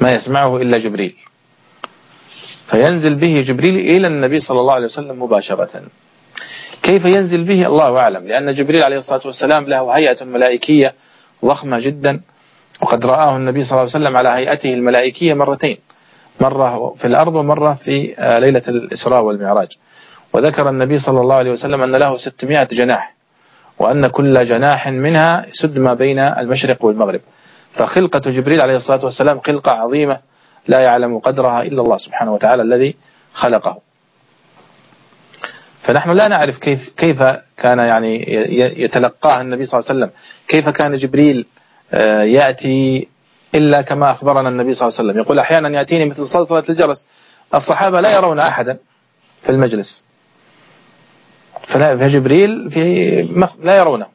ما يسمعه إلا جبريل. فينزل به جبريل إلى النبي صلى الله عليه وسلم مباشرة. كيف ينزل به؟ الله أعلم. لأن جبريل عليه الصلاة والسلام له هيئة ملائكية ضخمة جدا وقد رآه النبي صلى الله عليه وسلم على هيئته الملائكية مرتين مرة في الأرض ومرة في آه، ليلة الإسراء والمعراج. وذكر النبي صلى الله عليه وسلم أن له 600 جناح وأن كل جناح منها سد ما بين المشرق والمغرب. فخلقة جبريل عليه الصلاة والسلام خلقة عظيمة لا يعلم قدرها إلا الله سبحانه وتعالى الذي خلقه. فنحن لا نعرف كيف كيف كان يعني يتلقاه النبي صلى الله عليه وسلم. كيف كان جبريل آه، يأتي إلا كما أخبرنا النبي صلى الله عليه وسلم. يقول أحيانا يأتيني مثل صلصلة الجرس. الصحابة لا يرون أحدا في المجلس. فجبريل في لا يرونه.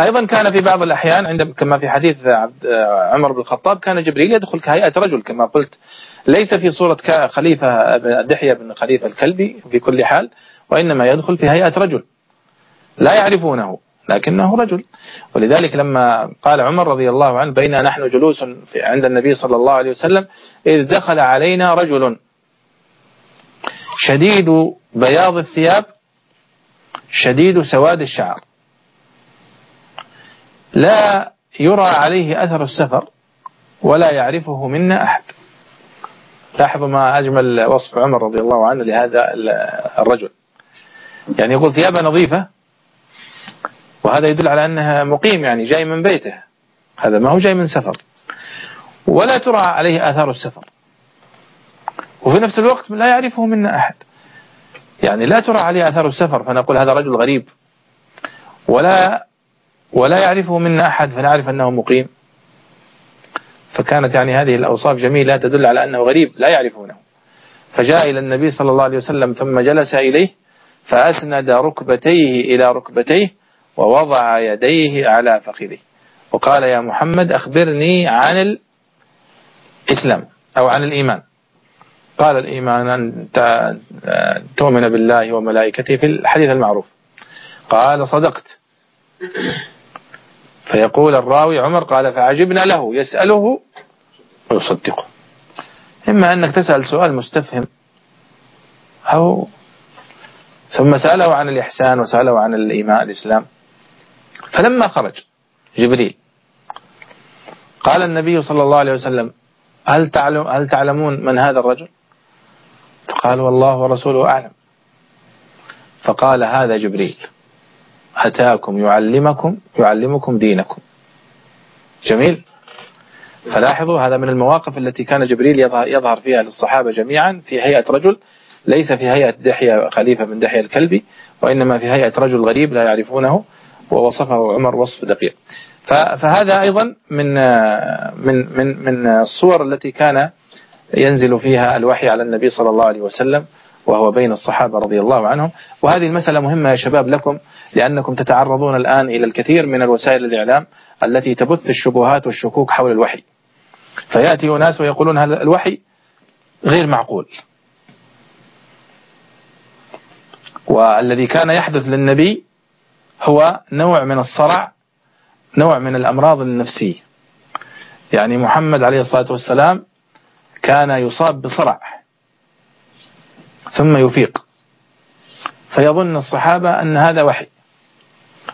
أيضا كان في بعض الأحيان عند كما في حديث عبد عمر بن الخطاب كان جبريل يدخل كهيئة رجل كما قلت. ليس في صورة خليفة دحية بن خليفة الكلبي في كل حال. وإنما يدخل في هيئة رجل. لا يعرفونه لكنه رجل. ولذلك لما قال عمر رضي الله عنه بين نحن جلوس عند النبي صلى الله عليه وسلم إذ دخل علينا رجل. شديد بياض الثياب شديد سواد الشعر. لا يرى عليه أثر السفر ولا يعرفه منا أحد. لاحظوا ما أجمل وصف عمر رضي الله عنه لهذا الرجل. يعني يقول ثيابه نظيفة وهذا يدل على أنها مقيم يعني جاي من بيته هذا ما هو جاي من سفر. ولا ترى عليه آثار السفر. وفي نفس الوقت لا يعرفه منا أحد. يعني لا ترى عليه آثار السفر فنقول هذا رجل غريب. ولا ولا يعرفه منا أحد فنعرف أنه مقيم. فكانت يعني هذه الأوصاف جميلة تدل على أنه غريب لا يعرفونه. فجاء إلى النبي صلى الله عليه وسلم ثم جلس إليه فأسند ركبتيه إلى ركبتيه ووضع يديه على فخذه وقال يا محمد أخبرني عن الإسلام أو عن الإيمان. قال الإيمان أن تؤمن بالله وملائكته في الحديث المعروف. قال صدقت. فيقول الراوي عمر قال فعجبنا له يسأله ويصدقه. إما أنك تسأل سؤال مستفهم أو ثم سأله عن الإحسان وسأله عن الإيمان الإسلام. فلما خرج جبريل قال النبي صلى الله عليه وسلم هل تعلم هل تعلمون من هذا الرجل؟ قال والله ورسوله أعلم. فقال هذا جبريل أتاكم يعلمكم يعلمكم دينكم. جميل. فلاحظوا هذا من المواقف التي كان جبريل يظهر فيها للصحابة جميعا في هيئة رجل ليس في هيئة دحية خليفة من دحية الكلبي وإنما في هيئة رجل غريب لا يعرفونه ووصفه عمر وصف دقيق. فهذا أيضا من من من من الصور التي كان ينزل فيها الوحي على النبي صلى الله عليه وسلم وهو بين الصحابة رضي الله عنهم. وهذه المسألة مهمة يا شباب لكم لأنكم تتعرضون الآن إلى الكثير من الوسائل الإعلام التي تبث الشبهات والشكوك حول الوحي. فيأتي ناس ويقولون هذا الوحي غير معقول؟ والذي كان يحدث للنبي هو نوع من الصرع نوع من الأمراض النفسية. يعني محمد عليه الصلاة والسلام كان يصاب بصرع ثم يفيق. فيظن الصحابة أن هذا وحي.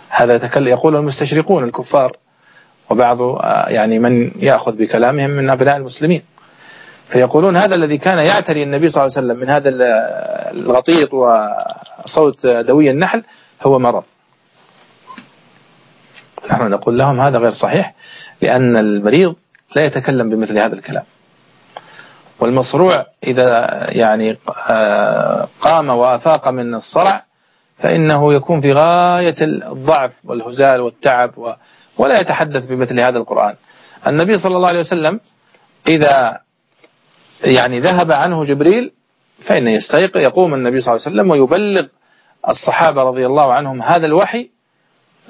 هذا يقول المستشرقون الكفار وبعض آه، يعني من يأخذ بكلامهم من أبناء المسلمين. فيقولون هذا الذي كان يعتري النبي صلى الله عليه وسلم من هذا الغطيط وصوت دوي النحل هو مرض. نحن نقول لهم هذا غير صحيح لأن المريض لا يتكلم بمثل هذا الكلام. والمصروع إذا يعني آه، قام وأفاق من الصرع فإنه يكون في غاية الضعف والهزال والتعب ولا يتحدث بمثل هذا القرآن. النبي صلى الله عليه وسلم إذا يعني ذهب عنه جبريل فإن يستيقظ يقوم النبي صلى الله عليه وسلم ويبلغ الصحابة رضي الله عنهم هذا الوحي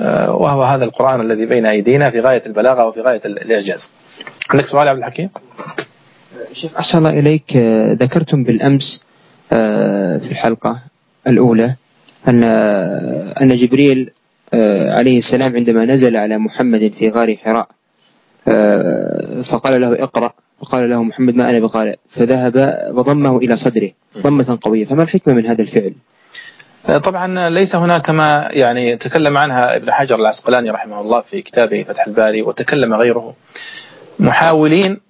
آه، وهو هذا القرآن الذي بين أيدينا في غاية البلاغة وفي غاية الإعجاز. عندك سؤال عبد الحكيم؟ شيخ أحسن الله إليك. آه، ذكرتم بالأمس آه، في الحلقة الأولى أن أن جبريل عليه السلام عندما نزل على محمد في غار حراء فقال له اقرأ. فقال له محمد ما أنا بقارئ فذهب وضمه إلى صدره ضمة قوية فما الحكمة من هذا الفعل؟ طبعا ليس هناك ما يعني تكلم عنها ابن حجر العسقلاني رحمه الله في كتابه فتح الباري وتكلم غيره. محاولين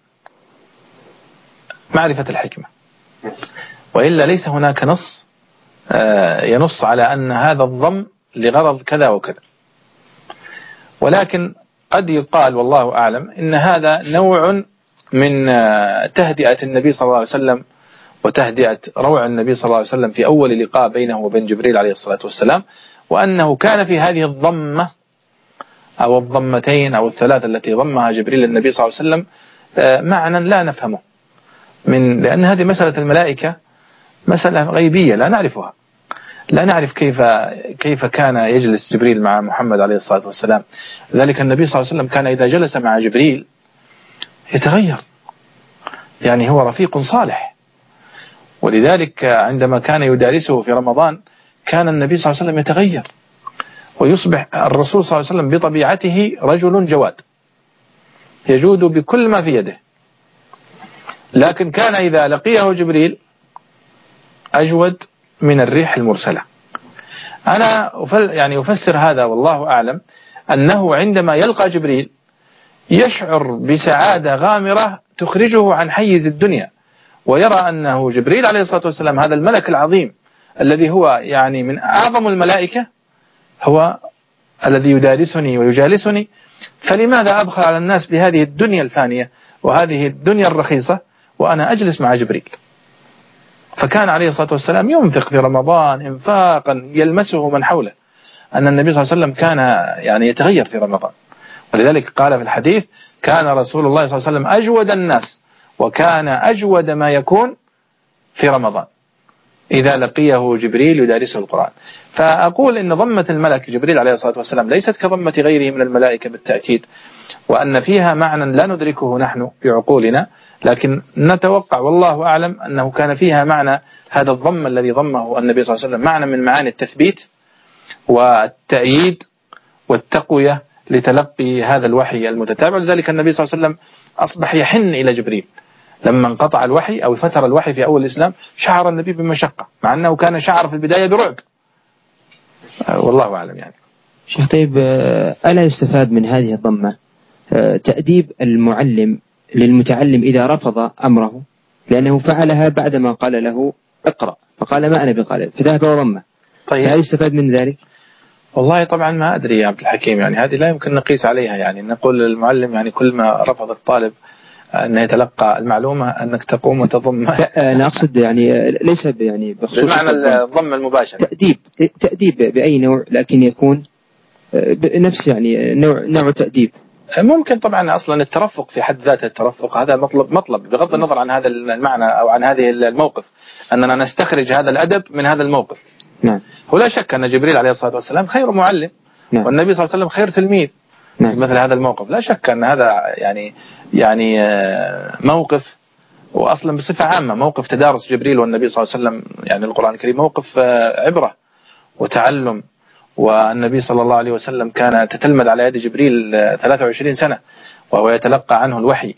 معرفة الحكمة. وإلا ليس هناك نص آه، ينص على أن هذا الضم لغرض كذا وكذا. ولكن قد يقال والله أعلم إن هذا نوع من آه، تهدئة النبي صلى الله عليه وسلم وتهدئة روع النبي صلى الله عليه وسلم في أول لقاء بينه وبين جبريل عليه الصلاة والسلام وأنه كان في هذه الضمة أو الضمتين أو الثلاث التي ضمها جبريل النبي صلى الله عليه وسلم آه، معنى لا نفهمه. من لأن هذه مسألة الملائكة مسألة غيبية لا نعرفها. لا نعرف كيف كيف كان يجلس جبريل مع محمد عليه الصلاة والسلام. ذلك النبي صلى الله عليه وسلم كان إذا جلس مع جبريل يتغير. يعني هو رفيق صالح. ولذلك عندما كان يدارسه في رمضان كان النبي صلى الله عليه وسلم يتغير. ويصبح الرسول صلى الله عليه وسلم بطبيعته رجل جواد. يجود بكل ما في يده. لكن كان إذا لقيه جبريل أجود من الريح المرسلة. أنا يعني أفسر هذا والله أعلم أنه عندما يلقى جبريل يشعر بسعادة غامرة تخرجه عن حيز الدنيا. ويرى أنه جبريل عليه الصلاة والسلام هذا الملك العظيم الذي هو يعني من أعظم الملائكة هو الذي يدارسني ويجالسني. فلماذا أبخل على الناس بهذه الدنيا الفانية وهذه الدنيا الرخيصة وأنا أجلس مع جبريل؟ فكان عليه الصلاة والسلام ينفق في رمضان إنفاقا يلمسه من حوله. أن النبي صلى الله عليه وسلم كان يعني يتغير في رمضان. ولذلك قال في الحديث كان رسول الله صلى الله عليه وسلم أجود الناس وكان أجود ما يكون في رمضان. إذا لقيه جبريل يدارسه القرآن. فأقول إن ضمة الملك جبريل عليه الصلاة والسلام ليست كضمة غيره من الملائكة بالتأكيد وأن فيها معنى لا ندركه نحن بعقولنا لكن نتوقع والله أعلم أنه كان فيها معنى هذا الضم الذي ضمه النبي صلى الله عليه وسلم معنى من معاني التثبيت والتأييد والتقوية لتلقي هذا الوحي المتتابع. لذلك النبي صلى الله عليه وسلم أصبح يحن إلى جبريل. لما انقطع الوحي أو فتر الوحي في أول الإسلام شعر النبي بمشقة مع أنه كان شعر في البداية برعب. والله أعلم يعني. شيخ طيب آه، ألا يستفاد من هذه الضمة؟ آه، تأديب المعلم للمتعلم إذا رفض أمره لأنه فعلها بعدما قال له اقرأ. فقال ما أنا بقارئ؟ فذهب وضمه. طيب. هل يستفاد من ذلك؟ والله طبعا ما أدري يا عبد الحكيم يعني هذه لا يمكن نقيس عليها. يعني نقول للمعلم يعني كل ما رفض الطالب أن يتلقى المعلومة أنك تقوم وتضم. أنا أقصد يعني ليس يعني بخصوص بمعنى الضم المباشر. تأديب تأديب بأي نوع لكن يكون بنفس يعني نوع نوع تأديب. ممكن طبعا أصلا الترفق في حد ذاته الترفق هذا مطلب مطلب بغض النظر عن هذا المعنى أو عن هذه الموقف أننا نستخرج هذا الأدب من هذا الموقف. نعم. ولا شك أن جبريل عليه الصلاة والسلام خير معلم نعم. والنبي صلى الله عليه وسلم خير تلميذ نعم. مثل هذا الموقف لا شك أن هذا يعني يعني آه، موقف وأصلا بصفة عامة موقف تدارس جبريل والنبي صلى الله عليه وسلم يعني القرآن الكريم موقف آه، عبرة وتعلم والنبي صلى الله عليه وسلم كان تتلمذ على يد جبريل 23 آه، سنة وهو يتلقى عنه الوحي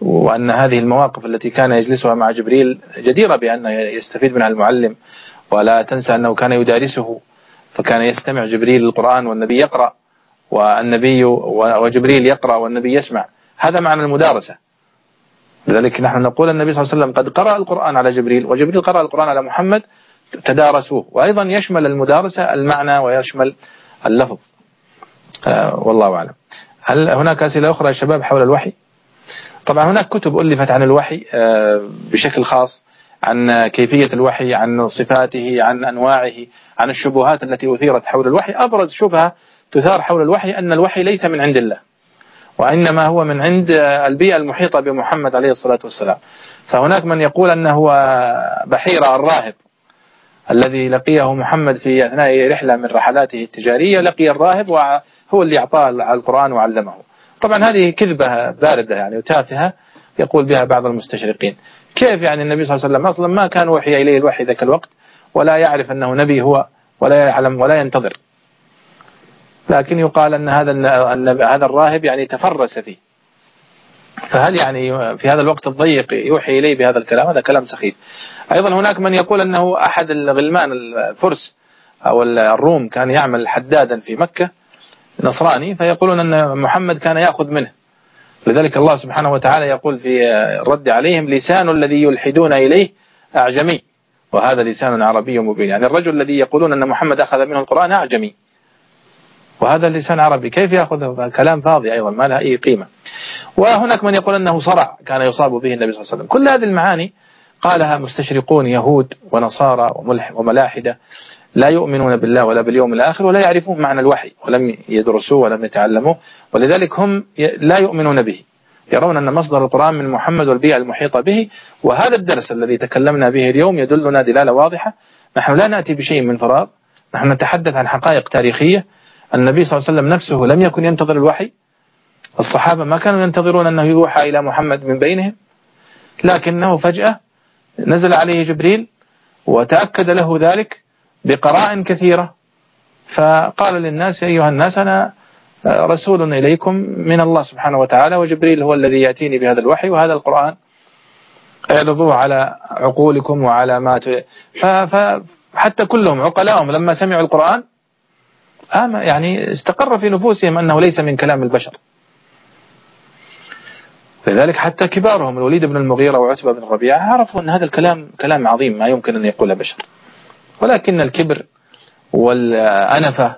وأن هذه المواقف التي كان يجلسها مع جبريل جديرة بأن يستفيد منها المعلم ولا تنسى أنه كان يدارسه فكان يستمع جبريل القرآن والنبي يقرأ والنبي وجبريل يقرأ والنبي يسمع. هذا معنى المدارسة. لذلك نحن نقول النبي صلى الله عليه وسلم قد قرأ القرآن على جبريل وجبريل قرأ القرآن على محمد تدارسوه. وأيضا يشمل المدارسة المعنى ويشمل اللفظ. آه والله أعلم. هل هناك أسئلة أخرى يا شباب حول الوحي؟ طبعا هناك كتب ألفت عن الوحي آه بشكل خاص. عن كيفية الوحي عن صفاته عن أنواعه عن الشبهات التي أثيرت حول الوحي. أبرز شبهة تثار حول الوحي أن الوحي ليس من عند الله وإنما هو من عند البيئة المحيطة بمحمد عليه الصلاة والسلام. فهناك من يقول أنه بحيرة الراهب الذي لقيه محمد في أثناء رحلة من رحلاته التجارية لقي الراهب وهو اللي أعطاه القرآن وعلمه. طبعا هذه كذبة باردة يعني وتافهة يقول بها بعض المستشرقين. كيف يعني النبي صلى الله عليه وسلم أصلا ما كان وحي إليه الوحي ذاك الوقت ولا يعرف أنه نبي هو ولا يعلم ولا ينتظر. لكن يقال أن هذا أن هذا الراهب يعني تفرس فيه. فهل يعني في هذا الوقت الضيق يوحي إليه بهذا الكلام؟ هذا كلام سخيف. أيضا هناك من يقول أنه أحد الغلمان الفرس أو الروم كان يعمل حدادا في مكة نصراني فيقولون أن محمد كان يأخذ منه. لذلك الله سبحانه وتعالى يقول في الرد عليهم لسان الذي يلحدون إليه أعجمي. وهذا لسان عربي مبين. يعني الرجل الذي يقولون أن محمد أخذ منه القرآن أعجمي. وهذا اللسان عربي. كيف يأخذه كلام فاضي أيضا ما لها أي قيمة. وهناك من يقول أنه صرع كان يصاب به النبي صلى الله عليه وسلم. كل هذه المعاني قالها مستشرقون يهود ونصارى وملاحدة. لا يؤمنون بالله ولا باليوم الآخر ولا يعرفون معنى الوحي ولم يدرسوه ولم يتعلموه. ولذلك هم لا يؤمنون به. يرون أن مصدر القرآن من محمد والبيئة المحيطة به. وهذا الدرس الذي تكلمنا به اليوم يدلنا دلالة واضحة. نحن لا نأتي بشيء من فراغ. نحن نتحدث عن حقائق تاريخية. النبي صلى الله عليه وسلم نفسه لم يكن ينتظر الوحي. الصحابة ما كانوا ينتظرون أنه يوحى إلى محمد من بينهم. لكنه فجأة نزل عليه جبريل وتأكد له ذلك. بقراء كثيرة. فقال للناس أيها الناس أنا رسول إليكم من الله سبحانه وتعالى وجبريل هو الذي يأتيني بهذا الوحي وهذا القرآن. اعرضوه على عقولكم وعلى ما فحتى كلهم عقلاءهم لما سمعوا القرآن يعني استقر في نفوسهم أنه ليس من كلام البشر. لذلك حتى كبارهم الوليد بن المغيرة وعتبة بن ربيعة عرفوا أن هذا الكلام كلام عظيم ما يمكن أن يقوله بشر. ولكن الكبر والأنفة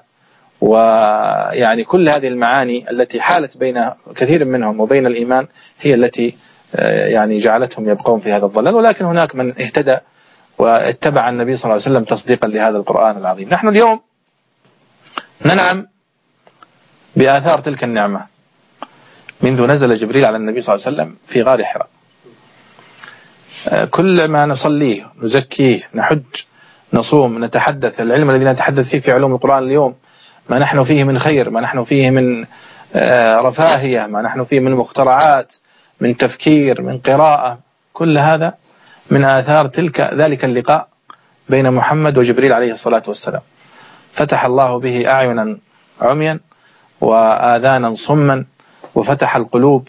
ويعني كل هذه المعاني التي حالت بين كثير منهم وبين الإيمان هي التي آه، يعني جعلتهم يبقون في هذا الضلال ولكن هناك من اهتدى واتبع النبي صلى الله عليه وسلم تصديقا لهذا القرآن العظيم. نحن اليوم ننعم بآثار تلك النعمة منذ نزل جبريل على النبي صلى الله عليه وسلم في غار حراء. آه، كل ما نصليه نزكيه نحج نصوم نتحدث العلم الذي نتحدث فيه في علوم القرآن اليوم ما نحن فيه من خير ما نحن فيه من آه، رفاهية ما نحن فيه من مخترعات من تفكير من قراءة كل هذا من آثار تلك ذلك اللقاء بين محمد وجبريل عليه الصلاة والسلام. فتح الله به أعينا عميا وآذانا صما وفتح القلوب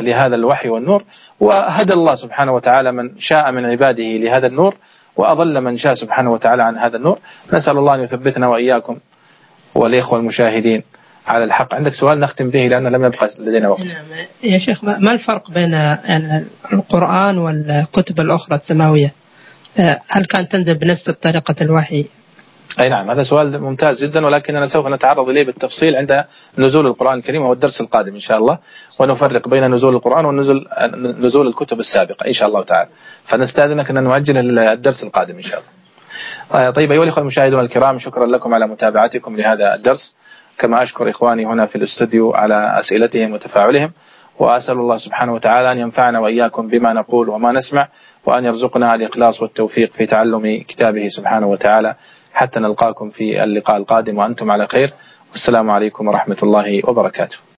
لهذا الوحي والنور وهدى الله سبحانه وتعالى من شاء من عباده لهذا النور وأضل من شاء سبحانه وتعالى عن هذا النور. نسأل الله أن يثبتنا وإياكم والإخوة المشاهدين على الحق. عندك سؤال نختم به لأن لم يبقى لدينا وقت. يا شيخ ما الفرق بين يعني القرآن والكتب الأخرى السماوية؟ هل كان تنزل بنفس طريقة الوحي أي نعم هذا سؤال ممتاز جدا ولكننا سوف نتعرض إليه بالتفصيل عند نزول القرآن الكريم وهو الدرس القادم إن شاء الله ونفرق بين نزول القرآن ونزول نزول الكتب السابقة إن شاء الله تعالى. فنستأذنك أن نؤجل الدرس القادم إن شاء الله. آه، طيب أيها الأخوة المشاهدون الكرام شكرا لكم على متابعتكم لهذا الدرس. كما أشكر إخواني هنا في الاستوديو على أسئلتهم وتفاعلهم وأسأل الله سبحانه وتعالى أن ينفعنا وإياكم بما نقول وما نسمع وأن يرزقنا الإخلاص والتوفيق في تعلم كتابه سبحانه وتعالى. حتى نلقاكم في اللقاء القادم وأنتم على خير. والسلام عليكم ورحمة الله وبركاته.